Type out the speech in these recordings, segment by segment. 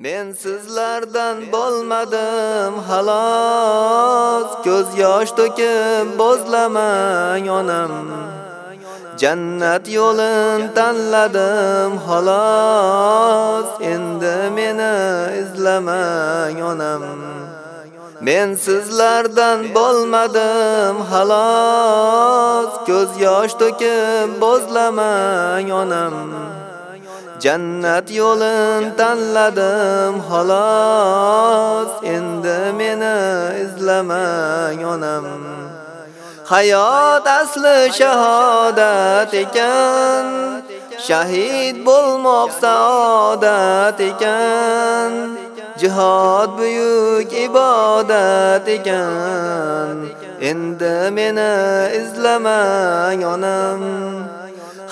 Men sizlardan bo'lmadim xalos, ko'z yosh to'kib bozlamang onam. Jannat yo'lin tanladim xolos, endi meni izlamang onam. Men sizlardan bo'lmadim xalos, ko'z yosh to'kib bozlamang onam. Jannat yo'lin tanladim xolos, endi meni izlamang onam. Hayot asli shahodat ekan, shahid bo'lmoq saodat ekan. Jihad buyuk ibodat ekan. Endi meni izlamang onam.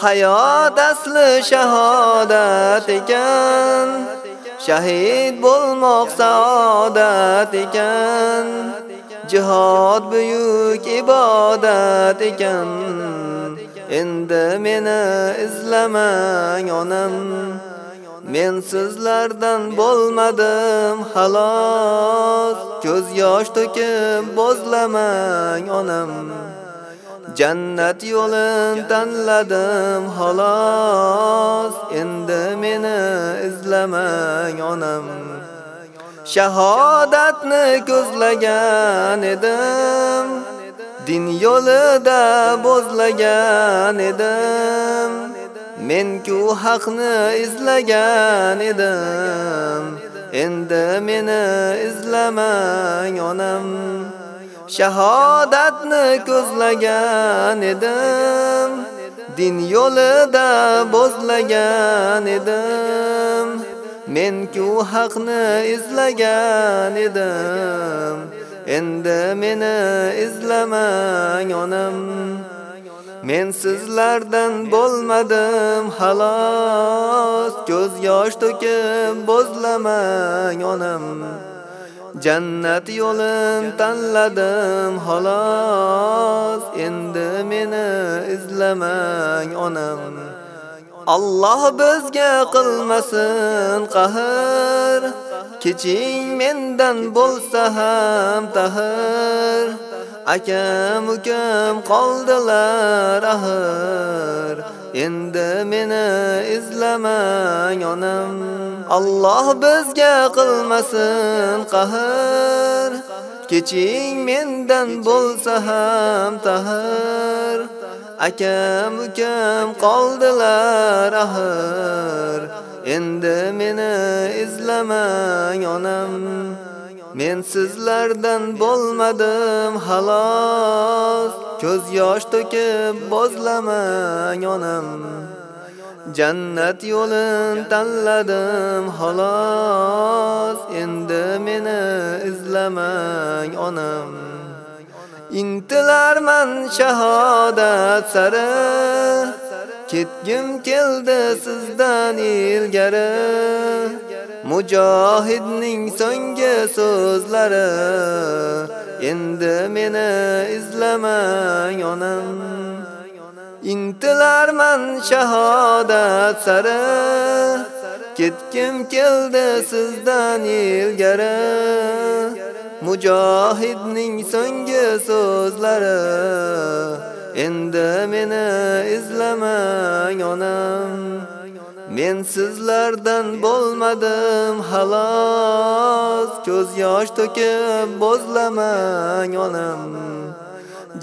Hayot asli shahodat ekan. Shahid bo'lmoq saodat ekan. Jihad buyuk ibodat ekan. Endi meni izlamang onam. Men sizlardan bo'lmadim xalos, ko'z yosh to'kib bozlamang onam. Jannat yo'lin tanladim xolos, endi meni izlamang onam. Shahodatni ko'zlagan edim, din yo'lida bozlagan edim. Men ku haqni izlagan edim. Endi meni izlamang onam. Shahodatni ko'zlagan edim. Din yo'lida bozlagan edim. Men ku haqni izlagan edim. Endi meni izlamang onam. Men sizlardan bo'lmadim xalos, ko'z yosh to'kib bozlamang onam. Jannat yo'lin tanladim xolos, endi meni izlamang onam. Alloh bizga qilmasin qahr, keching mendan bo'lsa ham tahir. Akam ukam qoldilar ahir. Endi meni izlamang onam. Alloh bizga qilmasin qahr. Keching mendan bo'lsa ham tahir. Akam ukam qoldilar axir Endi meni izlamang onam. Men sizlardan bo'lmadim xalos, ko'z yosh to'kib bozlamang onam. Jannat yo'lin tanladim xolos, endi meni izlamang onam. Intilarman shahodat sari, ketgim keldi sizdan ilgari. Mujohidning so'nggi so'zlari endi meni izlamang onam. Intilarman shahodat sari Ketkim keldi sizdan ilgari. Mujohidning so'nggi so'zlari endi meni izlamang onam. Men sizlardan bo'lmadim xalos, ko'z yosh to'kib bozlamang onam.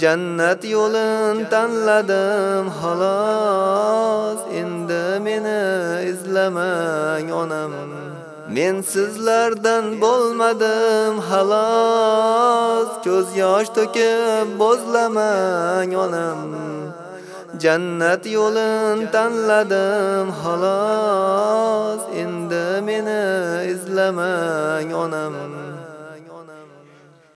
Jannat yo'lin tanladim xalos endi meni izlamang onam. Men sizlardan bo'lmadim xalos, ko'z yosh to'kib bozlamang onam. Jannat yo'lin tanladim xalos endi meni izlamang onam.